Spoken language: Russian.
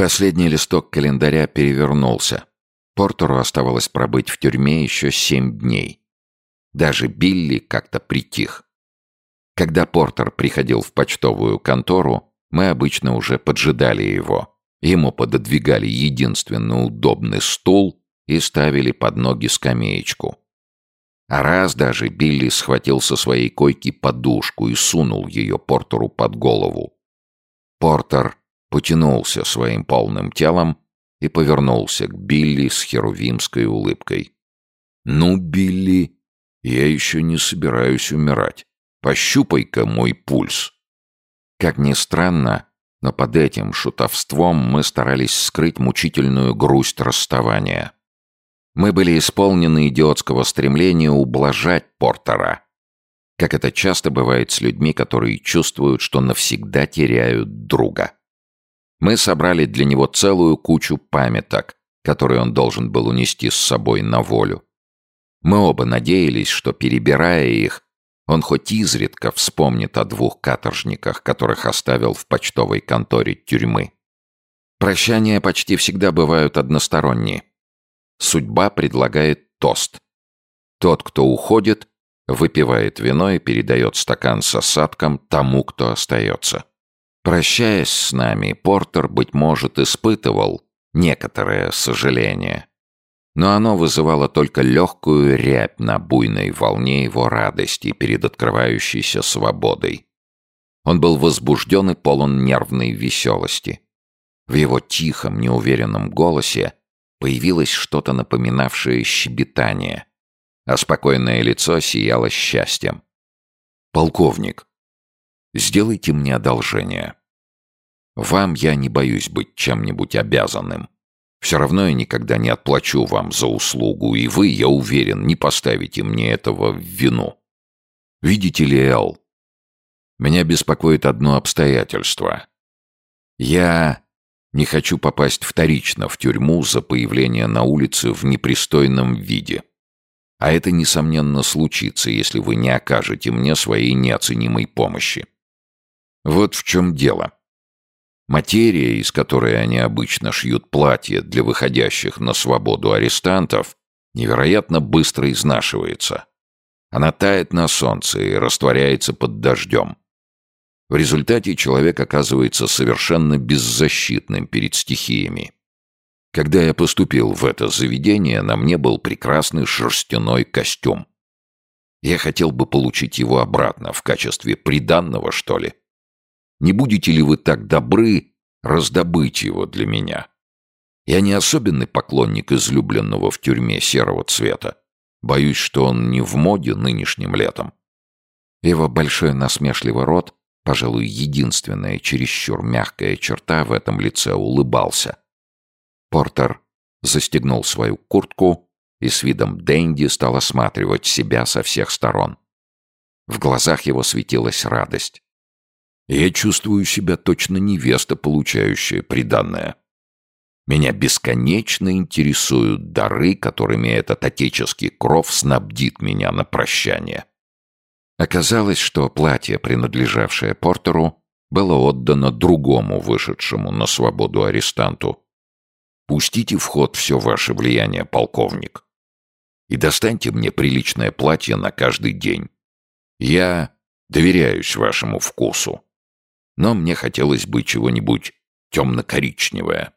Последний листок календаря перевернулся. Портеру оставалось пробыть в тюрьме еще семь дней. Даже Билли как-то притих. Когда Портер приходил в почтовую контору, мы обычно уже поджидали его. Ему пододвигали единственно удобный стул и ставили под ноги скамеечку. А раз даже Билли схватил со своей койки подушку и сунул ее Портеру под голову. Портер потянулся своим полным телом и повернулся к Билли с херувимской улыбкой. «Ну, Билли, я еще не собираюсь умирать. Пощупай-ка мой пульс». Как ни странно, но под этим шутовством мы старались скрыть мучительную грусть расставания. Мы были исполнены идиотского стремления ублажать Портера, как это часто бывает с людьми, которые чувствуют, что навсегда теряют друга. Мы собрали для него целую кучу памяток, которые он должен был унести с собой на волю. Мы оба надеялись, что, перебирая их, он хоть изредка вспомнит о двух каторжниках, которых оставил в почтовой конторе тюрьмы. Прощания почти всегда бывают односторонние. Судьба предлагает тост. Тот, кто уходит, выпивает вино и передает стакан с осадком тому, кто остается. Прощаясь с нами, Портер, быть может, испытывал некоторое сожаление. Но оно вызывало только легкую рябь на буйной волне его радости перед открывающейся свободой. Он был возбужден и полон нервной веселости. В его тихом, неуверенном голосе появилось что-то напоминавшее щебетание, а спокойное лицо сияло счастьем. «Полковник, Сделайте мне одолжение. Вам я не боюсь быть чем-нибудь обязанным. Все равно я никогда не отплачу вам за услугу, и вы, я уверен, не поставите мне этого в вину. Видите ли, Эл, меня беспокоит одно обстоятельство. Я не хочу попасть вторично в тюрьму за появление на улице в непристойном виде. А это, несомненно, случится, если вы не окажете мне своей неоценимой помощи. Вот в чем дело. Материя, из которой они обычно шьют платья для выходящих на свободу арестантов, невероятно быстро изнашивается. Она тает на солнце и растворяется под дождем. В результате человек оказывается совершенно беззащитным перед стихиями. Когда я поступил в это заведение, на мне был прекрасный шерстяной костюм. Я хотел бы получить его обратно в качестве приданного, что ли. Не будете ли вы так добры раздобыть его для меня? Я не особенный поклонник излюбленного в тюрьме серого цвета. Боюсь, что он не в моде нынешним летом. Его большой насмешливый рот, пожалуй, единственная чересчур мягкая черта в этом лице, улыбался. Портер застегнул свою куртку и с видом Дэнди стал осматривать себя со всех сторон. В глазах его светилась радость. Я чувствую себя точно невеста, получающая приданное. Меня бесконечно интересуют дары, которыми этот отеческий кров снабдит меня на прощание. Оказалось, что платье, принадлежавшее Портеру, было отдано другому вышедшему на свободу арестанту. Пустите в ход все ваше влияние, полковник. И достаньте мне приличное платье на каждый день. Я доверяюсь вашему вкусу но мне хотелось бы чего-нибудь темно-коричневое.